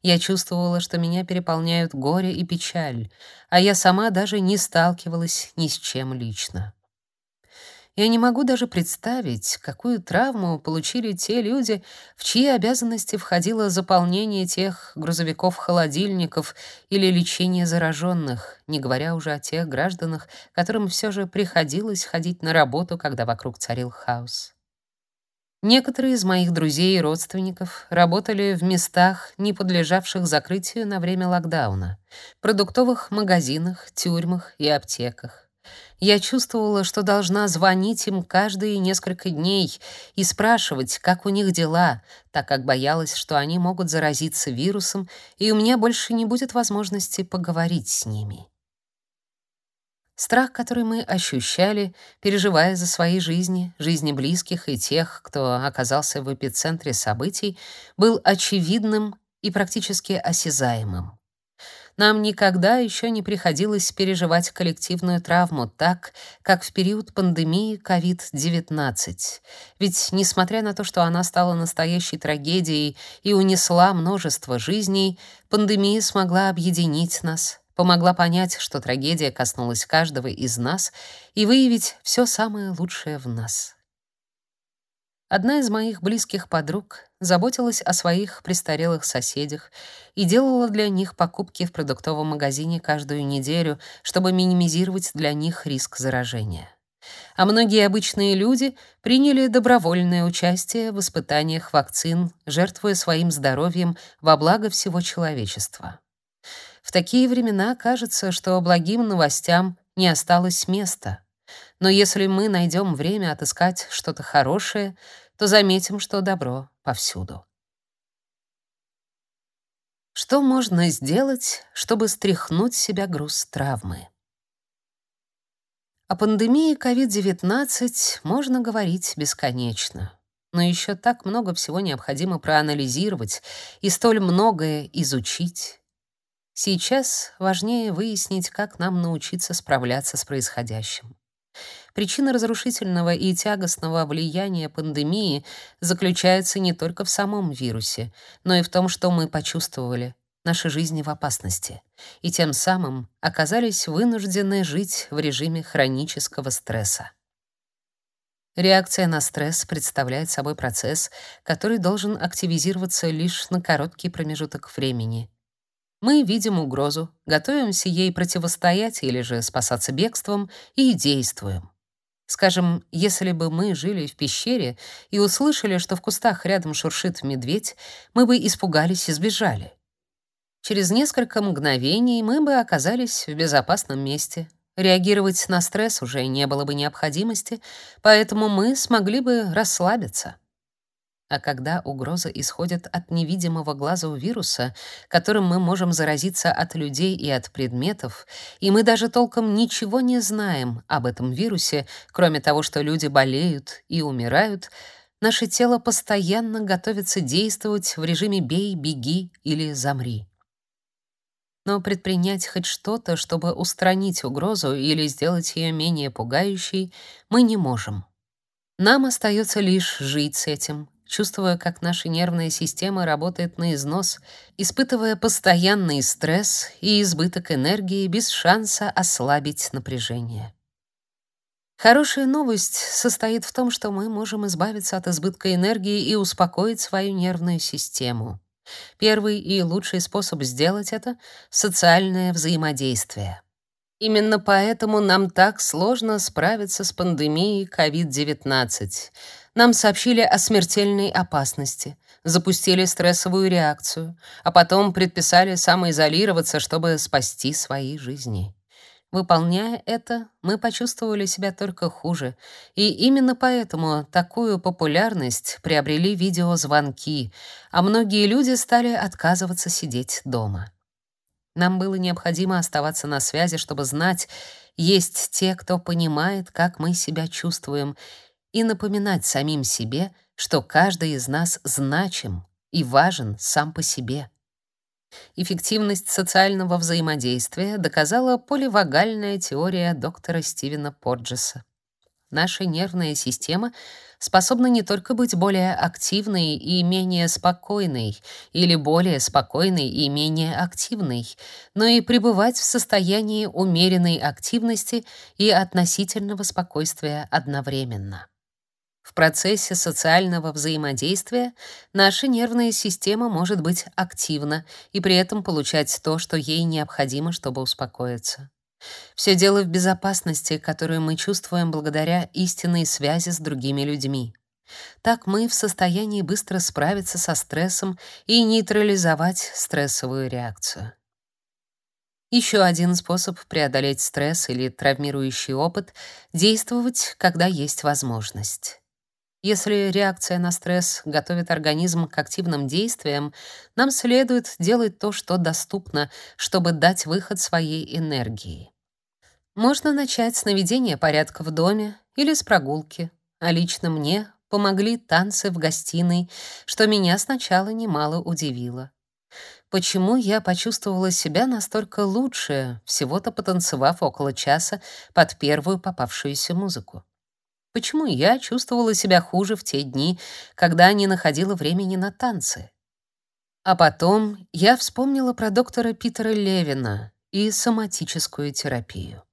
Я чувствовала, что меня переполняют горе и печаль, а я сама даже не сталкивалась ни с чем лично. Я не могу даже представить, какую травму получили те люди, в чьи обязанности входило заполнение тех грузовиков-холодильников или лечение зараженных, не говоря уже о тех гражданах, которым все же приходилось ходить на работу, когда вокруг царил хаос. Некоторые из моих друзей и родственников работали в местах, не подлежавших закрытию на время локдауна, продуктовых магазинах, тюрьмах и аптеках. Я чувствовала, что должна звонить им каждые несколько дней и спрашивать, как у них дела, так как боялась, что они могут заразиться вирусом, и у меня больше не будет возможности поговорить с ними. Страх, который мы ощущали, переживая за свои жизни, жизни близких и тех, кто оказался в эпицентре событий, был очевидным и практически осязаемым. Нам никогда еще не приходилось переживать коллективную травму так, как в период пандемии COVID-19. Ведь, несмотря на то, что она стала настоящей трагедией и унесла множество жизней, пандемия смогла объединить нас, помогла понять, что трагедия коснулась каждого из нас, и выявить все самое лучшее в нас. Одна из моих близких подруг заботилась о своих престарелых соседях и делала для них покупки в продуктовом магазине каждую неделю, чтобы минимизировать для них риск заражения. А многие обычные люди приняли добровольное участие в испытаниях вакцин, жертвуя своим здоровьем во благо всего человечества. В такие времена кажется, что благим новостям не осталось места. Но если мы найдем время отыскать что-то хорошее, то заметим, что добро повсюду. Что можно сделать, чтобы стряхнуть себя груз травмы? О пандемии COVID-19 можно говорить бесконечно, но еще так много всего необходимо проанализировать и столь многое изучить. Сейчас важнее выяснить, как нам научиться справляться с происходящим. Причина разрушительного и тягостного влияния пандемии заключается не только в самом вирусе, но и в том, что мы почувствовали наши жизни в опасности и тем самым оказались вынуждены жить в режиме хронического стресса. Реакция на стресс представляет собой процесс, который должен активизироваться лишь на короткий промежуток времени — мы видим угрозу, готовимся ей противостоять или же спасаться бегством и действуем. Скажем, если бы мы жили в пещере и услышали, что в кустах рядом шуршит медведь, мы бы испугались и сбежали. Через несколько мгновений мы бы оказались в безопасном месте. Реагировать на стресс уже не было бы необходимости, поэтому мы смогли бы расслабиться. А когда угроза исходит от невидимого глазу вируса, которым мы можем заразиться от людей и от предметов, и мы даже толком ничего не знаем об этом вирусе, кроме того, что люди болеют и умирают, наше тело постоянно готовится действовать в режиме «бей», «беги» или «замри». Но предпринять хоть что-то, чтобы устранить угрозу или сделать ее менее пугающей, мы не можем. Нам остается лишь жить с этим, чувствуя, как наша нервная система работает на износ, испытывая постоянный стресс и избыток энергии без шанса ослабить напряжение. Хорошая новость состоит в том, что мы можем избавиться от избытка энергии и успокоить свою нервную систему. Первый и лучший способ сделать это — социальное взаимодействие. Именно поэтому нам так сложно справиться с пандемией COVID-19. Нам сообщили о смертельной опасности, запустили стрессовую реакцию, а потом предписали самоизолироваться, чтобы спасти свои жизни. Выполняя это, мы почувствовали себя только хуже, и именно поэтому такую популярность приобрели видеозвонки, а многие люди стали отказываться сидеть дома. Нам было необходимо оставаться на связи, чтобы знать, есть те, кто понимает, как мы себя чувствуем, и напоминать самим себе, что каждый из нас значим и важен сам по себе. Эффективность социального взаимодействия доказала поливагальная теория доктора Стивена Порджеса. Наша нервная система способна не только быть более активной и менее спокойной, или более спокойной и менее активной, но и пребывать в состоянии умеренной активности и относительного спокойствия одновременно. В процессе социального взаимодействия наша нервная система может быть активна и при этом получать то, что ей необходимо, чтобы успокоиться. Все дело в безопасности, которую мы чувствуем благодаря истинной связи с другими людьми. Так мы в состоянии быстро справиться со стрессом и нейтрализовать стрессовую реакцию. Еще один способ преодолеть стресс или травмирующий опыт — действовать, когда есть возможность. Если реакция на стресс готовит организм к активным действиям, нам следует делать то, что доступно, чтобы дать выход своей энергии. Можно начать с наведения порядка в доме или с прогулки, а лично мне помогли танцы в гостиной, что меня сначала немало удивило. Почему я почувствовала себя настолько лучше, всего-то потанцевав около часа под первую попавшуюся музыку? Почему я чувствовала себя хуже в те дни, когда не находила времени на танцы? А потом я вспомнила про доктора Питера Левина и соматическую терапию.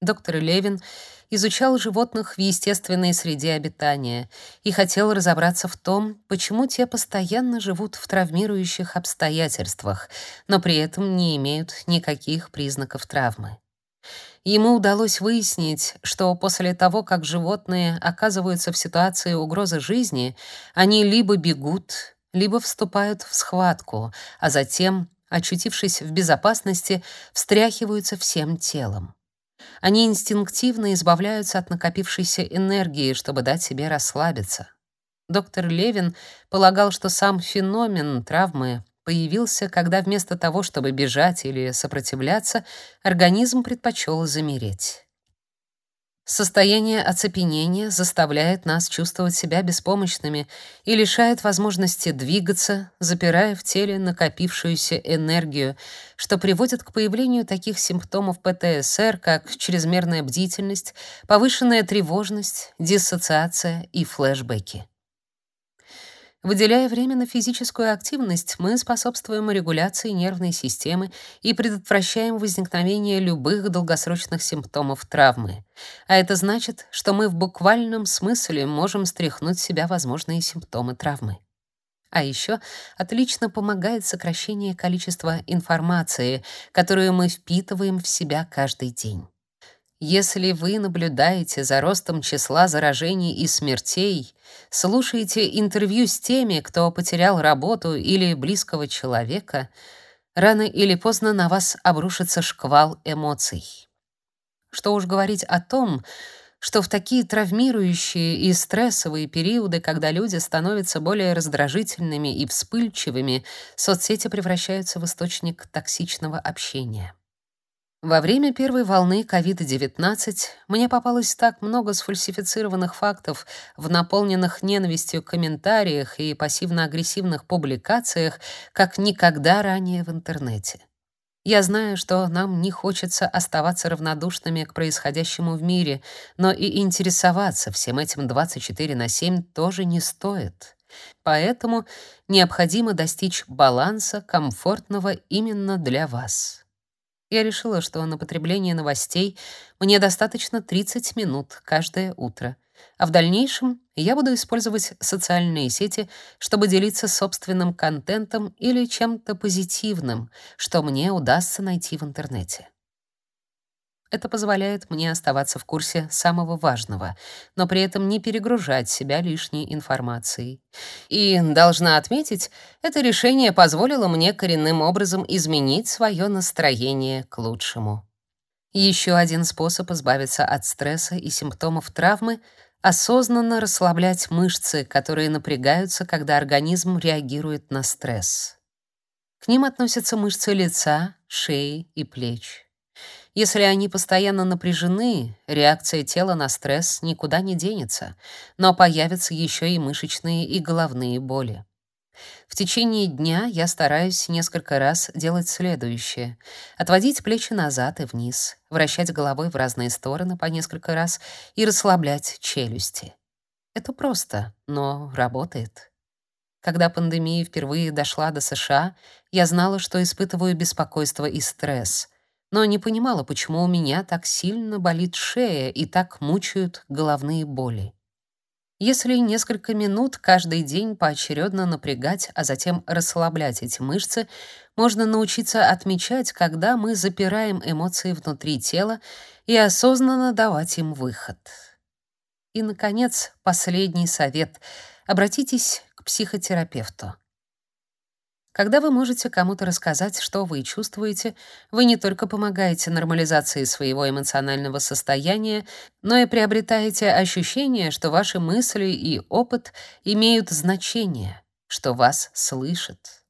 Доктор Левин изучал животных в естественной среде обитания и хотел разобраться в том, почему те постоянно живут в травмирующих обстоятельствах, но при этом не имеют никаких признаков травмы. Ему удалось выяснить, что после того, как животные оказываются в ситуации угрозы жизни, они либо бегут, либо вступают в схватку, а затем, очутившись в безопасности, встряхиваются всем телом. Они инстинктивно избавляются от накопившейся энергии, чтобы дать себе расслабиться. Доктор Левин полагал, что сам феномен травмы появился, когда вместо того, чтобы бежать или сопротивляться, организм предпочел замереть. Состояние оцепенения заставляет нас чувствовать себя беспомощными и лишает возможности двигаться, запирая в теле накопившуюся энергию, что приводит к появлению таких симптомов ПТСР, как чрезмерная бдительность, повышенная тревожность, диссоциация и флешбеки. Выделяя время на физическую активность, мы способствуем регуляции нервной системы и предотвращаем возникновение любых долгосрочных симптомов травмы. А это значит, что мы в буквальном смысле можем стряхнуть с себя возможные симптомы травмы. А еще отлично помогает сокращение количества информации, которую мы впитываем в себя каждый день. Если вы наблюдаете за ростом числа заражений и смертей, слушаете интервью с теми, кто потерял работу или близкого человека, рано или поздно на вас обрушится шквал эмоций. Что уж говорить о том, что в такие травмирующие и стрессовые периоды, когда люди становятся более раздражительными и вспыльчивыми, соцсети превращаются в источник токсичного общения. Во время первой волны COVID-19 мне попалось так много сфальсифицированных фактов в наполненных ненавистью комментариях и пассивно-агрессивных публикациях, как никогда ранее в интернете. Я знаю, что нам не хочется оставаться равнодушными к происходящему в мире, но и интересоваться всем этим 24 на 7 тоже не стоит. Поэтому необходимо достичь баланса, комфортного именно для вас. Я решила, что на потребление новостей мне достаточно 30 минут каждое утро, а в дальнейшем я буду использовать социальные сети, чтобы делиться собственным контентом или чем-то позитивным, что мне удастся найти в интернете. Это позволяет мне оставаться в курсе самого важного, но при этом не перегружать себя лишней информацией. И, должна отметить, это решение позволило мне коренным образом изменить свое настроение к лучшему. Еще один способ избавиться от стресса и симптомов травмы — осознанно расслаблять мышцы, которые напрягаются, когда организм реагирует на стресс. К ним относятся мышцы лица, шеи и плеч. Если они постоянно напряжены, реакция тела на стресс никуда не денется, но появятся еще и мышечные и головные боли. В течение дня я стараюсь несколько раз делать следующее: отводить плечи назад и вниз, вращать головой в разные стороны по несколько раз и расслаблять челюсти. Это просто, но работает. Когда пандемия впервые дошла до США, я знала, что испытываю беспокойство и стресс но не понимала, почему у меня так сильно болит шея и так мучают головные боли. Если несколько минут каждый день поочередно напрягать, а затем расслаблять эти мышцы, можно научиться отмечать, когда мы запираем эмоции внутри тела и осознанно давать им выход. И, наконец, последний совет. Обратитесь к психотерапевту. Когда вы можете кому-то рассказать, что вы чувствуете, вы не только помогаете нормализации своего эмоционального состояния, но и приобретаете ощущение, что ваши мысли и опыт имеют значение, что вас слышат.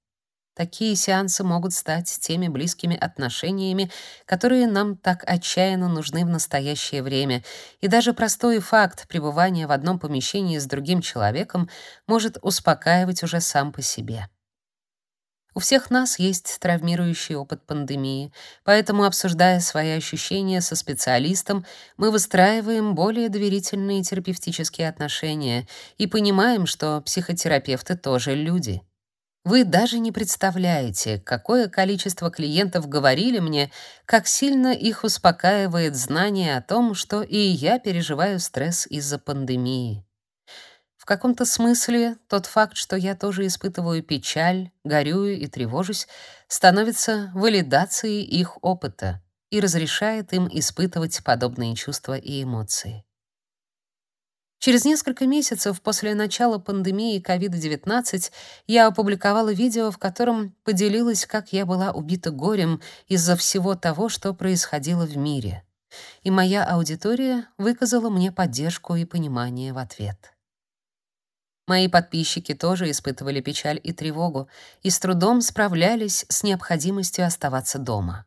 Такие сеансы могут стать теми близкими отношениями, которые нам так отчаянно нужны в настоящее время, и даже простой факт пребывания в одном помещении с другим человеком может успокаивать уже сам по себе. У всех нас есть травмирующий опыт пандемии, поэтому, обсуждая свои ощущения со специалистом, мы выстраиваем более доверительные терапевтические отношения и понимаем, что психотерапевты тоже люди. Вы даже не представляете, какое количество клиентов говорили мне, как сильно их успокаивает знание о том, что и я переживаю стресс из-за пандемии. В каком-то смысле тот факт, что я тоже испытываю печаль, горюю и тревожусь, становится валидацией их опыта и разрешает им испытывать подобные чувства и эмоции. Через несколько месяцев после начала пандемии COVID-19 я опубликовала видео, в котором поделилась, как я была убита горем из-за всего того, что происходило в мире. И моя аудитория выказала мне поддержку и понимание в ответ. Мои подписчики тоже испытывали печаль и тревогу и с трудом справлялись с необходимостью оставаться дома.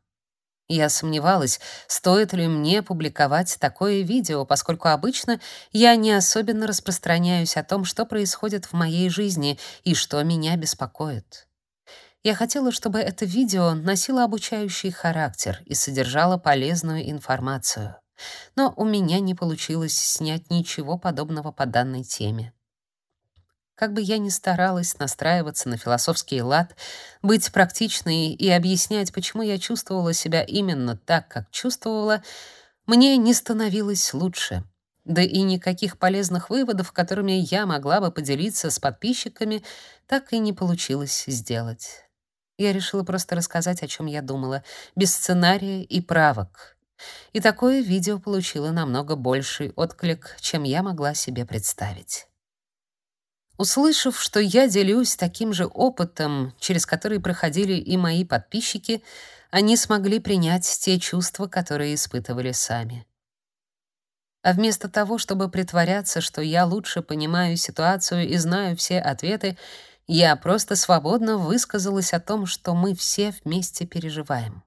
Я сомневалась, стоит ли мне публиковать такое видео, поскольку обычно я не особенно распространяюсь о том, что происходит в моей жизни и что меня беспокоит. Я хотела, чтобы это видео носило обучающий характер и содержало полезную информацию. Но у меня не получилось снять ничего подобного по данной теме. Как бы я ни старалась настраиваться на философский лад, быть практичной и объяснять, почему я чувствовала себя именно так, как чувствовала, мне не становилось лучше. Да и никаких полезных выводов, которыми я могла бы поделиться с подписчиками, так и не получилось сделать. Я решила просто рассказать, о чем я думала, без сценария и правок. И такое видео получило намного больший отклик, чем я могла себе представить. Услышав, что я делюсь таким же опытом, через который проходили и мои подписчики, они смогли принять те чувства, которые испытывали сами. А вместо того, чтобы притворяться, что я лучше понимаю ситуацию и знаю все ответы, я просто свободно высказалась о том, что мы все вместе переживаем.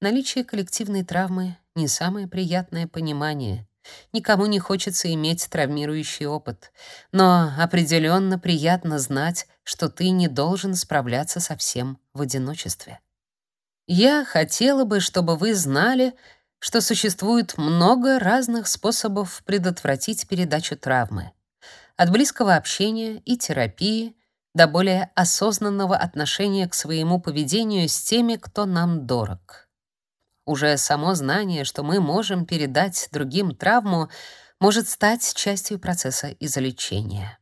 Наличие коллективной травмы — не самое приятное понимание, Никому не хочется иметь травмирующий опыт, но определенно приятно знать, что ты не должен справляться со всем в одиночестве. Я хотела бы, чтобы вы знали, что существует много разных способов предотвратить передачу травмы. От близкого общения и терапии до более осознанного отношения к своему поведению с теми, кто нам дорог. Уже само знание, что мы можем передать другим травму, может стать частью процесса излечения.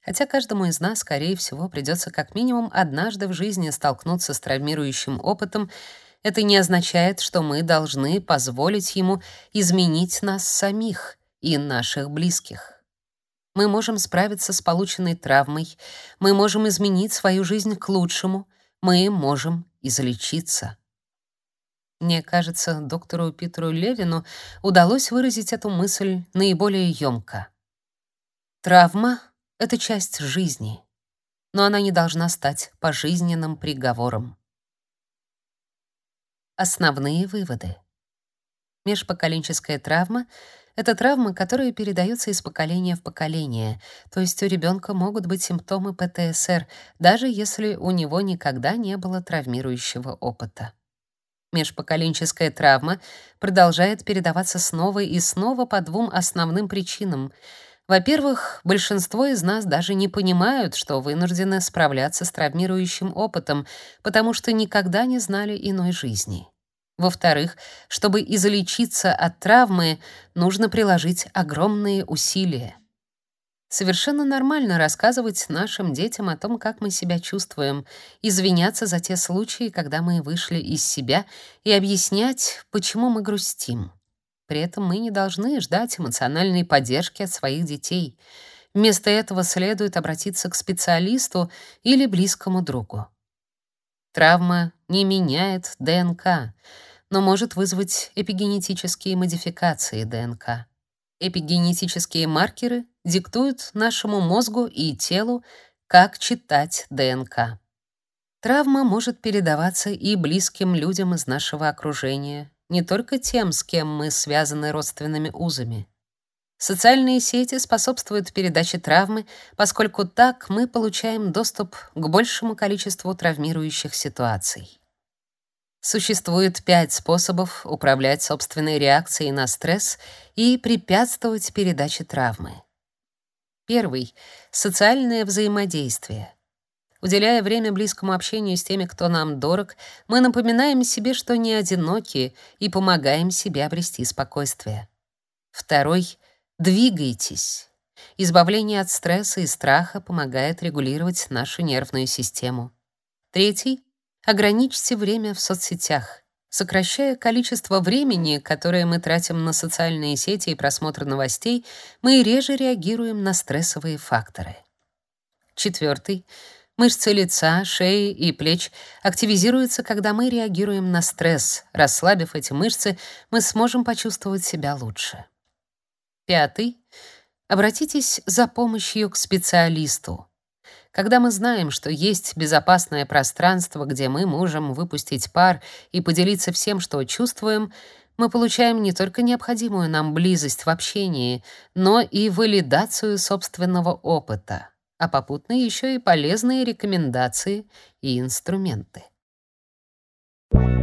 Хотя каждому из нас, скорее всего, придется как минимум однажды в жизни столкнуться с травмирующим опытом, это не означает, что мы должны позволить ему изменить нас самих и наших близких. Мы можем справиться с полученной травмой, мы можем изменить свою жизнь к лучшему, мы можем излечиться. Мне кажется, доктору Питеру Левину удалось выразить эту мысль наиболее ёмко. Травма — это часть жизни, но она не должна стать пожизненным приговором. Основные выводы. Межпоколенческая травма — это травма, которая передается из поколения в поколение, то есть у ребенка могут быть симптомы ПТСР, даже если у него никогда не было травмирующего опыта. Межпоколенческая травма продолжает передаваться снова и снова по двум основным причинам. Во-первых, большинство из нас даже не понимают, что вынуждены справляться с травмирующим опытом, потому что никогда не знали иной жизни. Во-вторых, чтобы излечиться от травмы, нужно приложить огромные усилия. Совершенно нормально рассказывать нашим детям о том, как мы себя чувствуем, извиняться за те случаи, когда мы вышли из себя, и объяснять, почему мы грустим. При этом мы не должны ждать эмоциональной поддержки от своих детей. Вместо этого следует обратиться к специалисту или близкому другу. Травма не меняет ДНК, но может вызвать эпигенетические модификации ДНК. Эпигенетические маркеры диктуют нашему мозгу и телу, как читать ДНК. Травма может передаваться и близким людям из нашего окружения, не только тем, с кем мы связаны родственными узами. Социальные сети способствуют передаче травмы, поскольку так мы получаем доступ к большему количеству травмирующих ситуаций. Существует пять способов управлять собственной реакцией на стресс и препятствовать передаче травмы. Первый — социальное взаимодействие. Уделяя время близкому общению с теми, кто нам дорог, мы напоминаем себе, что не одиноки, и помогаем себе обрести спокойствие. Второй — двигайтесь. Избавление от стресса и страха помогает регулировать нашу нервную систему. Третий — ограничьте время в соцсетях. Сокращая количество времени, которое мы тратим на социальные сети и просмотр новостей, мы реже реагируем на стрессовые факторы. Четвертый — Мышцы лица, шеи и плеч активизируются, когда мы реагируем на стресс. Расслабив эти мышцы, мы сможем почувствовать себя лучше. Пятый. Обратитесь за помощью к специалисту. Когда мы знаем, что есть безопасное пространство, где мы можем выпустить пар и поделиться всем, что чувствуем, мы получаем не только необходимую нам близость в общении, но и валидацию собственного опыта а попутно еще и полезные рекомендации и инструменты. Thank you